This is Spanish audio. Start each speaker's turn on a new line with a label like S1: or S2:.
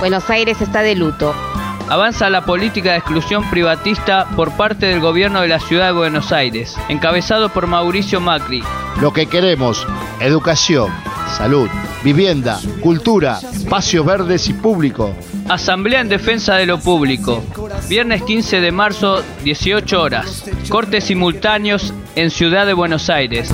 S1: Buenos Aires está de luto.
S2: Avanza la política de exclusión privatista por parte del gobierno de la ciudad de Buenos Aires, encabezado por Mauricio Macri.
S3: Lo que queremos, educación, salud, vivienda, cultura, espacios verdes y público.
S2: Asamblea en defensa de lo público. Viernes 15 de marzo, 18 horas. Cortes simultáneos en Ciudad de Buenos Aires.